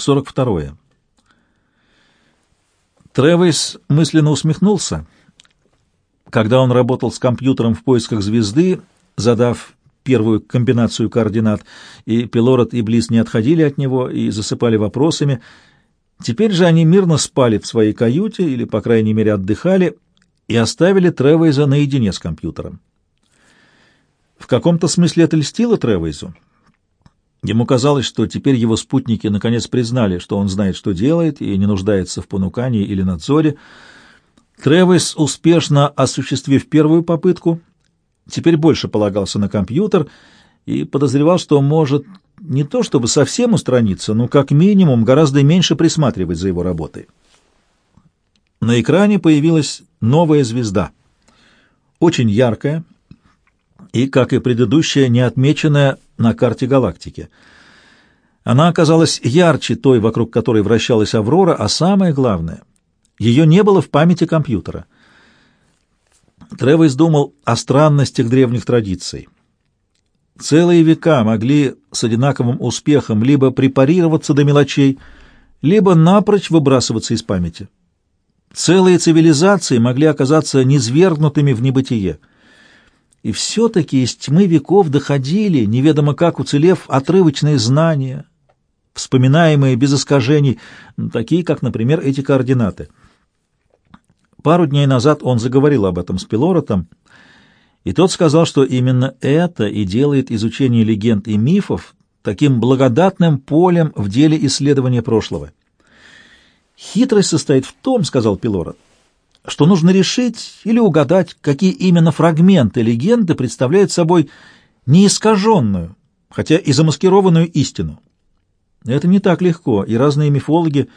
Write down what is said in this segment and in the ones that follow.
42. Тревис мысленно усмехнулся. Когда он работал с компьютером в поисках звезды, задав первую комбинацию координат, и Пилород и Близ не отходили от него и засыпали вопросами, теперь же они мирно спали в своей каюте или, по крайней мере, отдыхали и оставили Тревейза наедине с компьютером. В каком-то смысле это льстило Тревейзу. Ему казалось, что теперь его спутники наконец признали, что он знает, что делает, и не нуждается в понукании или надзоре. Тревис, успешно осуществив первую попытку, теперь больше полагался на компьютер и подозревал, что может не то чтобы совсем устраниться, но как минимум гораздо меньше присматривать за его работой. На экране появилась новая звезда. Очень яркая и, как и предыдущая, не отмеченная на карте галактики. Она оказалась ярче той, вокруг которой вращалась Аврора, а самое главное, ее не было в памяти компьютера. Тревес думал о странностях древних традиций. Целые века могли с одинаковым успехом либо препарироваться до мелочей, либо напрочь выбрасываться из памяти. Целые цивилизации могли оказаться низвергнутыми в небытие — и все-таки из тьмы веков доходили, неведомо как уцелев, отрывочные знания, вспоминаемые без искажений, такие, как, например, эти координаты. Пару дней назад он заговорил об этом с Пилоротом, и тот сказал, что именно это и делает изучение легенд и мифов таким благодатным полем в деле исследования прошлого. «Хитрость состоит в том, — сказал Пилорот, — что нужно решить или угадать, какие именно фрагменты легенды представляют собой неискаженную, хотя и замаскированную истину. Это не так легко, и разные мифологи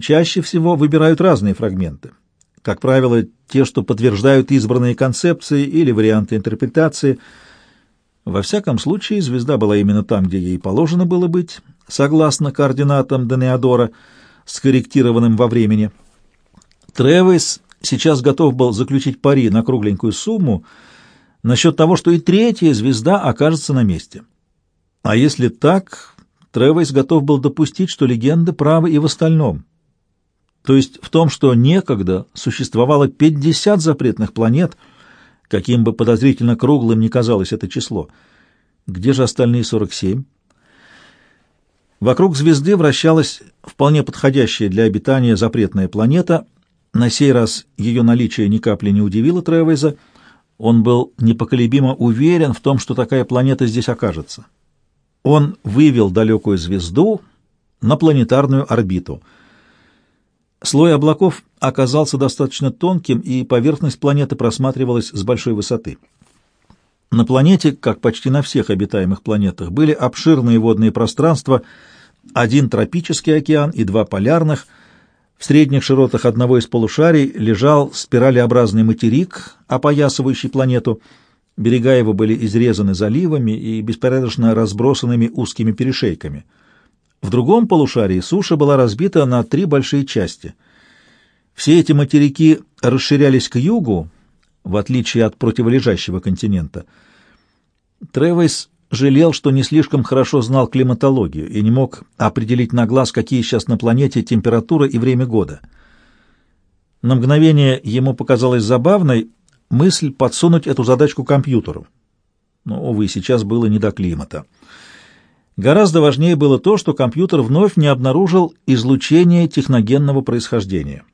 чаще всего выбирают разные фрагменты. Как правило, те, что подтверждают избранные концепции или варианты интерпретации. Во всяком случае, звезда была именно там, где ей положено было быть, согласно координатам Денеадора, скорректированным во времени. Тревис сейчас готов был заключить пари на кругленькую сумму насчет того, что и третья звезда окажется на месте. А если так, Тревойс готов был допустить, что легенды правы и в остальном. То есть в том, что некогда существовало 50 запретных планет, каким бы подозрительно круглым ни казалось это число. Где же остальные 47? Вокруг звезды вращалась вполне подходящая для обитания запретная планета, на сей раз ее наличие ни капли не удивило Тревейза. Он был непоколебимо уверен в том, что такая планета здесь окажется. Он вывел далекую звезду на планетарную орбиту. Слой облаков оказался достаточно тонким, и поверхность планеты просматривалась с большой высоты. На планете, как почти на всех обитаемых планетах, были обширные водные пространства, один тропический океан и два полярных – в средних широтах одного из полушарий лежал спиралеобразный материк, опоясывающий планету. Берега его были изрезаны заливами и беспорядочно разбросанными узкими перешейками. В другом полушарии суша была разбита на три большие части. Все эти материки расширялись к югу, в отличие от противолежащего континента. Тревейс жалел, что не слишком хорошо знал климатологию и не мог определить на глаз, какие сейчас на планете температура и время года. На мгновение ему показалось забавной мысль подсунуть эту задачку компьютеру. Но, увы, сейчас было не до климата. Гораздо важнее было то, что компьютер вновь не обнаружил излучение техногенного происхождения.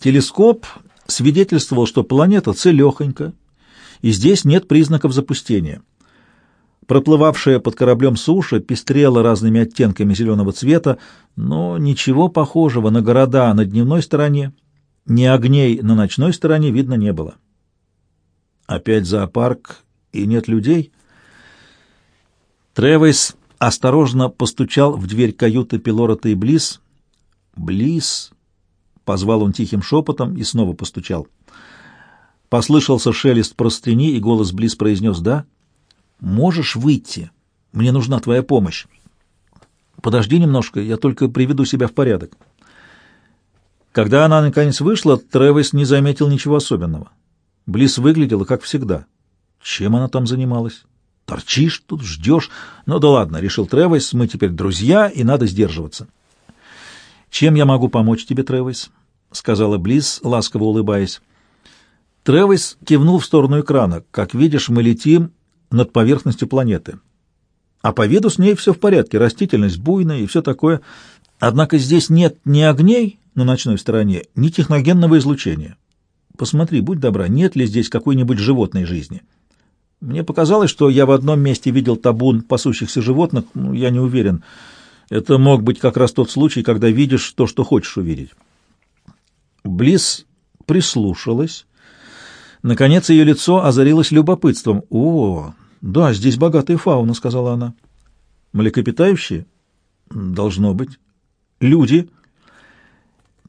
Телескоп свидетельствовал, что планета целехонька, и здесь нет признаков запустения. Проплывавшая под кораблем суша пестрела разными оттенками зеленого цвета, но ничего похожего на города на дневной стороне, ни огней на ночной стороне видно не было. Опять зоопарк и нет людей. Тревис осторожно постучал в дверь каюты Пилорота и Близ. «Близ!» — позвал он тихим шепотом и снова постучал. Послышался шелест простыни, и голос Близ произнес «да». Можешь выйти? Мне нужна твоя помощь. Подожди немножко, я только приведу себя в порядок. Когда она наконец вышла, Тревис не заметил ничего особенного. Близ выглядела как всегда. Чем она там занималась? Торчишь тут, ждешь. Ну да ладно, решил Тревис, мы теперь друзья, и надо сдерживаться. «Чем я могу помочь тебе, Тревис?» — сказала Близ, ласково улыбаясь. Тревис кивнул в сторону экрана. «Как видишь, мы летим над поверхностью планеты. А по виду с ней все в порядке, растительность буйная и все такое. Однако здесь нет ни огней на ночной стороне, ни техногенного излучения. Посмотри, будь добра, нет ли здесь какой-нибудь животной жизни?» Мне показалось, что я в одном месте видел табун пасущихся животных, ну, я не уверен. Это мог быть как раз тот случай, когда видишь то, что хочешь увидеть. Близ прислушалась. Наконец ее лицо озарилось любопытством. «О, да, здесь богатая фауна», — сказала она. «Млекопитающие?» «Должно быть». «Люди?»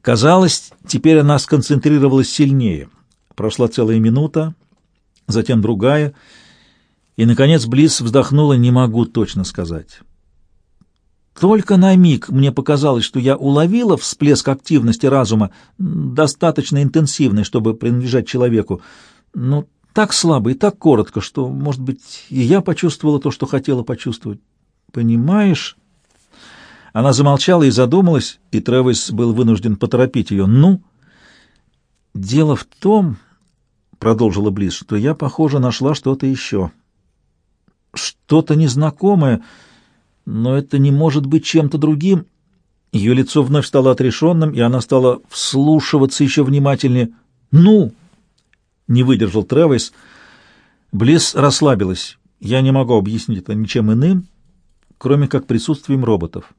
Казалось, теперь она сконцентрировалась сильнее. Прошла целая минута, затем другая — и, наконец, Близ вздохнула, не могу точно сказать. Только на миг мне показалось, что я уловила всплеск активности разума, достаточно интенсивный, чтобы принадлежать человеку, но так слабо и так коротко, что, может быть, и я почувствовала то, что хотела почувствовать. Понимаешь? Она замолчала и задумалась, и Тревис был вынужден поторопить ее. «Ну?» «Дело в том, — продолжила Близ, — что я, похоже, нашла что-то еще» что-то незнакомое, но это не может быть чем-то другим. Ее лицо вновь стало отрешенным, и она стала вслушиваться еще внимательнее. «Ну!» — не выдержал Тревис. Близ расслабилась. «Я не могу объяснить это ничем иным, кроме как присутствием роботов».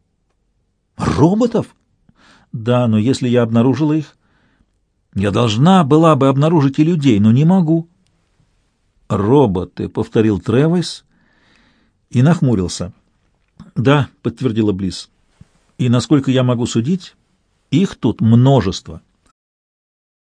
«Роботов?» «Да, но если я обнаружила их, я должна была бы обнаружить и людей, но не могу». «Роботы», — повторил Тревис, и нахмурился. «Да», — подтвердила Близ. «И, насколько я могу судить, их тут множество».